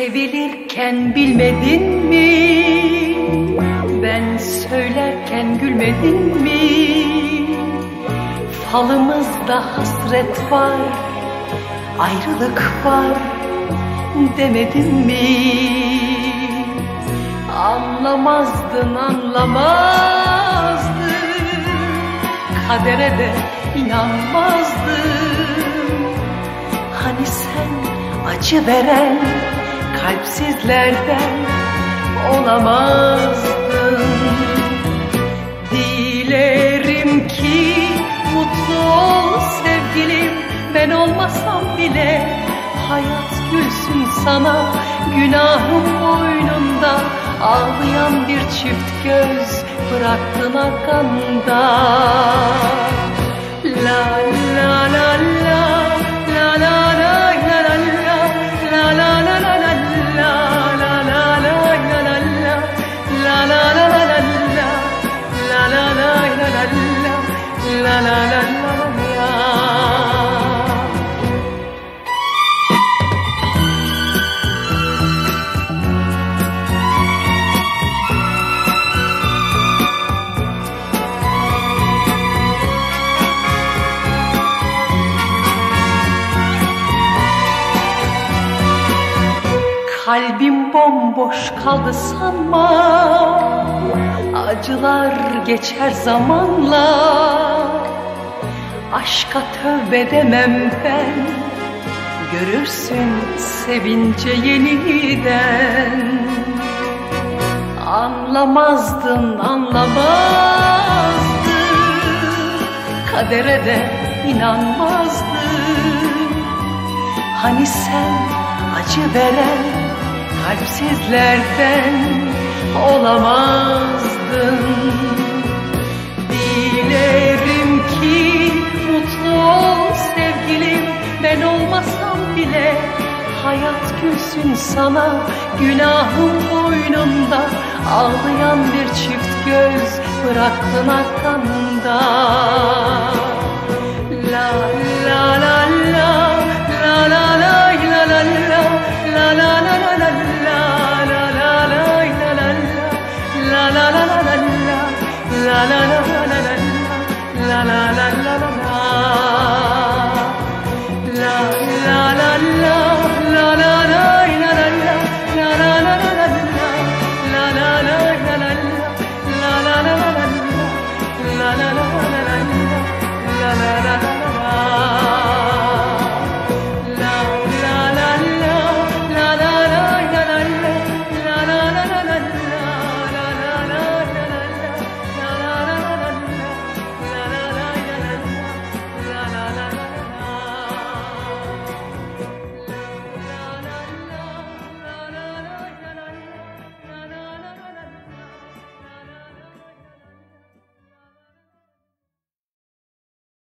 Sevilirken bilmedin mi? Ben söylerken gülmedin mi? Falımızda hasret var, ayrılık var demedim mi? Anlamazdın anlamazdın Kadere de inanmazdın Hani sen acı veren kalpsizlerden olamazdın Dilerim ki mutlu ol sevgilim. Ben olmasam bile Hayat gülsün sana. Günahım boynunda Ağlayan bir çift göz bıraktın arkanda la la la la Kalbim bomboş kaldı sanma. Acılar geçer zamanla. Aşka tövbe demem ben. Görürsün sevince yeniden. Anlamazdın anlamazdın. Kadere de inanmazdın. Hani sen acı veren kalpsizlerden olamazdın. Dilerim ki mutlu ol sevgilim. Ben olmasam bile Hayat gülsün sana. Günahım boynunda Ağlayan bir çift göz bıraktın arkanda la la la la la la